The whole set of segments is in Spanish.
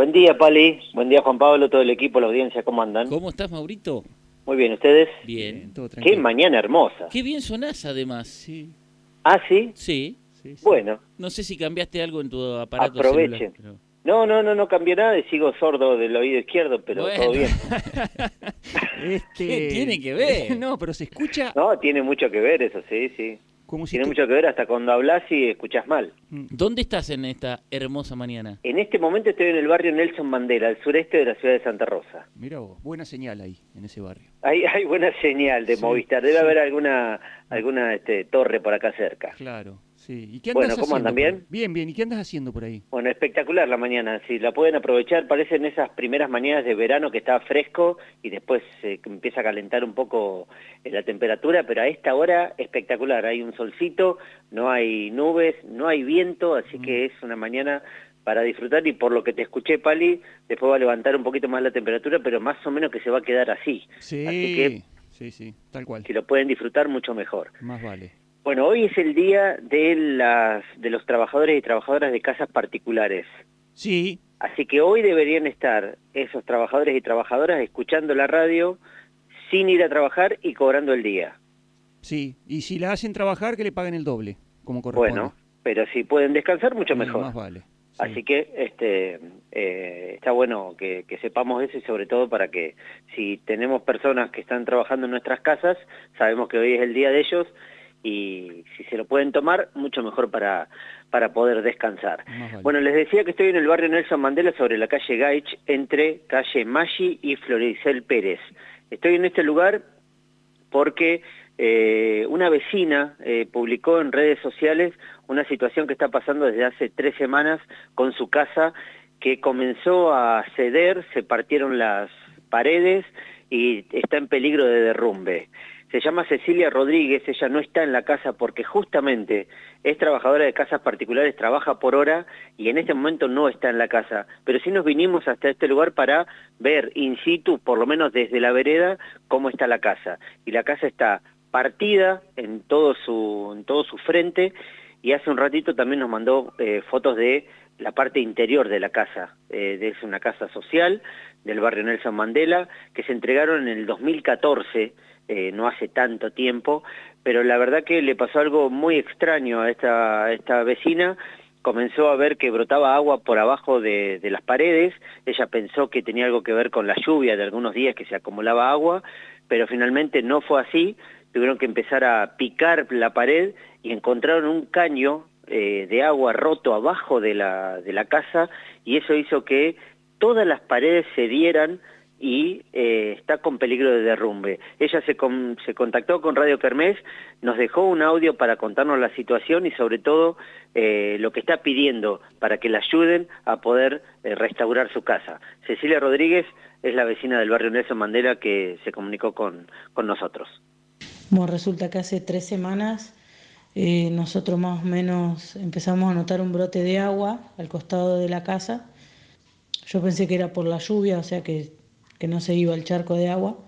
Buen día, Pali. Buen día, Juan Pablo, todo el equipo, la audiencia, ¿cómo andan? ¿Cómo estás, Maurito? Muy bien, ¿ustedes? Bien. todo Qué tranquilo. mañana hermosa. Qué bien sonás, además. Sí, ¿Ah, sí? Sí. sí, sí. Bueno. No sé si cambiaste algo en tu aparato Aprovechen. celular, pero- No, no, no, no cambié nada y sigo sordo del oído izquierdo, pero Bueno. todo bien. Este... ¿Qué tiene que ver? No, pero se escucha No, tiene mucho que ver eso, sí, sí. Como si Tiene mucho que ver hasta cuando hablas y escuchas mal. Mm. ¿Dónde estás en esta hermosa mañana? En este momento estoy en el barrio Nelson Mandela, al sureste de la ciudad de Santa Rosa. Mira vos, buena señal ahí, en ese barrio. Hay, hay buena señal de Sí, Movistar, debe sí. haber alguna alguna este, torre por acá cerca. Claro, sí. ¿Y qué Bueno, ¿cómo haciendo andan? por ahí? ¿Bien? Bien, bien. ¿Y qué andas haciendo por ahí? Bueno, espectacular la mañana, si la pueden aprovechar, parecen esas primeras mañanas de verano que está fresco y después empieza a calentar un poco eh, la temperatura, pero a esta hora espectacular, hay un solcito, no hay nubes, no hay viento, así Mm. que es una mañana para disfrutar y por lo que te escuché, Pali, después va a levantar un poquito más la temperatura, pero más o menos que se va a quedar así. Sí, Así que sí, sí, tal cual. si lo pueden disfrutar, mucho mejor. Más vale. Bueno, hoy es el día de, las, de los trabajadores y trabajadoras de casas particulares. Sí, Así que hoy deberían estar esos trabajadores y trabajadoras escuchando la radio sin ir a trabajar y cobrando el día. sí. Y si la hacen trabajar, que le paguen el doble, como corresponde. Bueno, pero si pueden descansar, mucho Sí, mejor. Más vale. sí. Así que este eh, está bueno que, que sepamos eso y sobre todo para que si tenemos personas que están trabajando en nuestras casas, sabemos que hoy es el día de ellos y si se lo pueden tomar, mucho mejor para, para poder descansar. Vale. Bueno, les decía que estoy en el barrio Nelson Mandela sobre la calle Gaich entre calle Maggi y Floricel Pérez. Estoy en este lugar porque eh, una vecina eh, publicó en redes sociales una situación que está pasando desde hace tres semanas con su casa que comenzó a ceder, se partieron las paredes y está en peligro de derrumbe. Se llama Cecilia Rodríguez, ella no está en la casa porque justamente es trabajadora de casas particulares, trabaja por hora y en este momento no está en la casa. Pero sí nos vinimos hasta este lugar para ver in situ, por lo menos desde la vereda, cómo está la casa. Y la casa está partida en todo su, frente y hace un ratito también nos mandó eh, fotos de la parte interior de la casa. Eh, es una casa social del barrio Nelson Mandela que se entregaron en el 2014 eh, no hace tanto tiempo, pero la verdad que le pasó algo muy extraño a esta, esta vecina, comenzó a ver que brotaba agua por abajo de, de las paredes, ella pensó que tenía algo que ver con la lluvia de algunos días que se acumulaba agua, pero finalmente no fue así, tuvieron que empezar a picar la pared y encontraron un caño eh, de agua roto abajo de la, de la casa y eso hizo que todas las paredes se dieran y eh, está con peligro de derrumbe. Ella se, con- se contactó con Radio Kermés, nos dejó un audio para contarnos la situación y sobre todo eh, lo que está pidiendo para que la ayuden a poder eh, restaurar su casa. Cecilia Rodríguez es la vecina del barrio Nelson Mandela que se comunicó con, con nosotros. Bueno, resulta que hace tres semanas nosotros más o menos empezamos a notar un brote de agua al costado de la casa. Yo pensé que era por la lluvia, o sea que, que no se iba el charco de agua,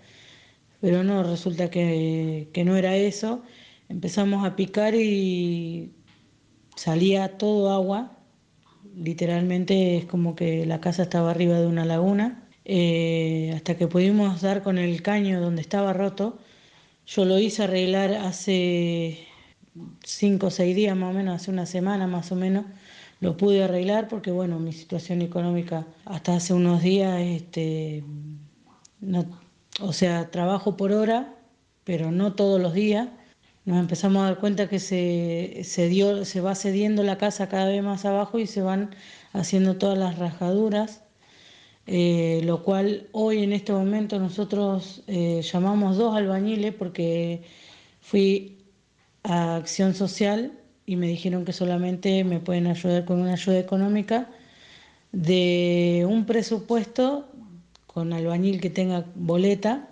pero no, resulta que, que no era eso. Empezamos a picar y salía todo agua, literalmente es como que la casa estaba arriba de una laguna, Eh, hasta que pudimos dar con el caño donde estaba roto. Yo lo hice arreglar hace cinco o seis días más o menos, hace una semana más o menos, lo pude arreglar porque bueno, mi situación económica hasta hace unos días, este, no, o sea, trabajo por hora, pero no todos los días. Nos empezamos a dar cuenta que se, se, dio, se va cediendo la casa cada vez más abajo y se van haciendo todas las rajaduras. Eh, lo cual hoy en este momento nosotros eh, llamamos dos albañiles porque fui a acción social y me dijeron que solamente me pueden ayudar con una ayuda económica de un presupuesto con albañil que tenga boleta,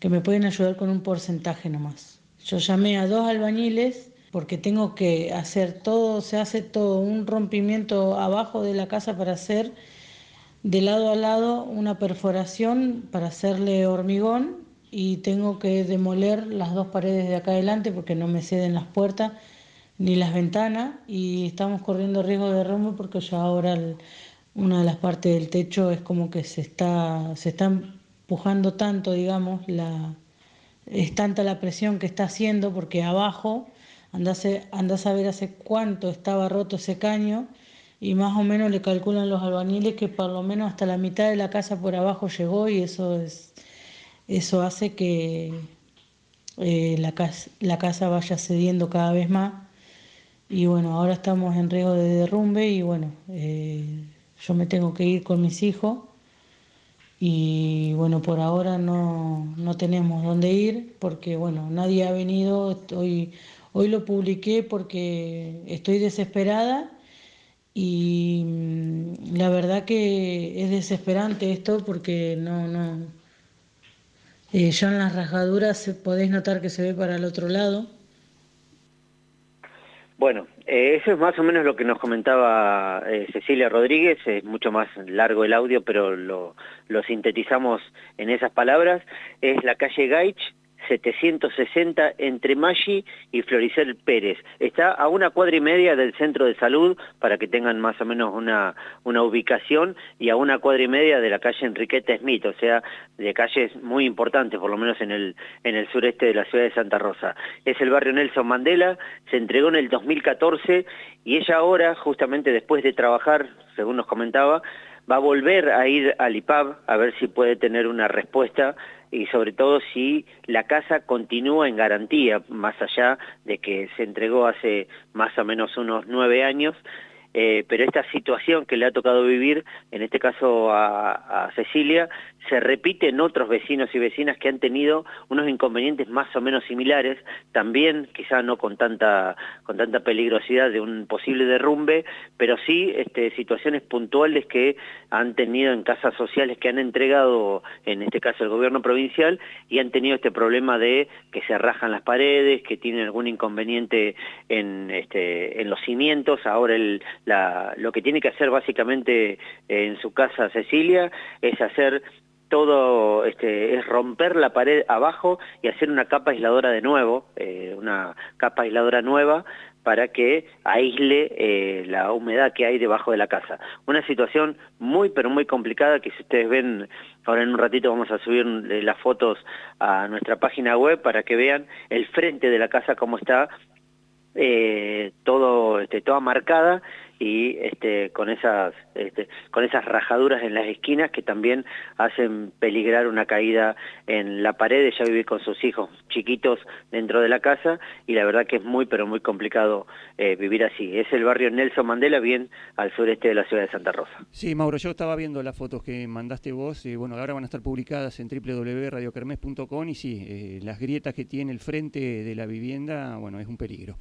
que me pueden ayudar con un porcentaje nomás. Yo llamé a dos albañiles porque tengo que hacer todo, se hace todo un rompimiento abajo de la casa para hacer de lado a lado una perforación para hacerle hormigón y tengo que demoler las dos paredes de acá adelante porque no me ceden las puertas ni las ventanas y estamos corriendo riesgo de derrumbe porque ya ahora el- una de las partes del techo es como que se está, se está empujando tanto, digamos, la, es tanta la presión que está haciendo porque abajo andás, andás a ver hace cuánto estaba roto ese caño y más o menos le calculan los albañiles que por lo menos hasta la mitad de la casa por abajo llegó y eso es eso hace que eh, la, casa, la casa vaya cediendo cada vez más. Y bueno ahora estamos en riesgo de derrumbe y bueno eh, yo me tengo que ir con mis hijos y bueno por ahora no, no tenemos dónde ir porque bueno nadie ha venido hoy hoy lo publiqué porque estoy desesperada y mm, la verdad que es desesperante esto porque no, no, eh, ya en las rajaduras podéis notar que se ve para el otro lado. Bueno, eh, eso es más o menos lo que nos comentaba eh, Cecilia Rodríguez, es mucho más largo el audio, pero lo, lo sintetizamos en esas palabras. Es la calle Gaich, 760 entre Maggi y Floricel Pérez. Está a una cuadra y media del centro de salud para que tengan más o menos una, una ubicación y a una cuadra y media de la calle Enriqueta Smith, o sea, de calles muy importantes, por lo menos en el, en el sureste de la ciudad de Santa Rosa. Es el barrio Nelson Mandela, se entregó en el 2014 y ella ahora, justamente después de trabajar, según nos comentaba, va a volver a ir al IPAB a ver si puede tener una respuesta y sobre todo si la casa continúa en garantía, más allá de que se entregó hace más o menos unos nueve años, eh, pero esta situación que le ha tocado vivir, en este caso a, Cecilia, se repite en otros vecinos y vecinas que han tenido unos inconvenientes más o menos similares, también quizá no con tanta, con tanta peligrosidad de un posible derrumbe, pero sí este, situaciones puntuales que han tenido en casas sociales que han entregado, en este caso el gobierno provincial, y han tenido este problema de que se rajan las paredes, que tienen algún inconveniente en, este, en los cimientos, ahora el, la, lo que tiene que hacer básicamente en su casa Cecilia es hacer todo este, es romper la pared abajo y hacer una capa aisladora de nuevo, eh, una capa aisladora nueva para que aísle eh, la humedad que hay debajo de la casa. Una situación muy pero muy complicada que si ustedes ven, ahora en un ratito vamos a subir eh, las fotos a nuestra página web para que vean el frente de la casa cómo está eh, todo este, toda marcada y este, con esas este, con esas rajaduras en las esquinas que también hacen peligrar una caída en la pared. Ella vive con sus hijos chiquitos dentro de la casa y la verdad que es muy pero muy complicado eh, vivir así. Es el barrio Nelson Mandela, bien al sureste de la ciudad de Santa Rosa. Sí, Mauro, yo estaba viendo las fotos que mandaste vos y bueno, ahora van a estar publicadas en www.radiokermes.com y sí, eh, las grietas que tiene el frente de la vivienda, bueno, es un peligro.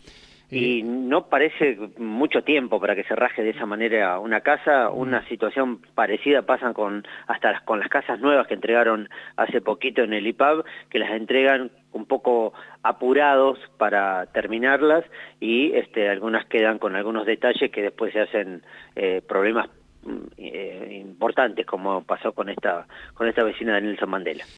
Y no parece mucho tiempo para que se raje de esa manera una casa, una situación parecida pasa con hasta con las casas nuevas que entregaron hace poquito en el IPAB, que las entregan un poco apurados para terminarlas y este, algunas quedan con algunos detalles que después se hacen eh, problemas mm, eh, importantes como pasó con esta con esta vecina de Nelson Mandela.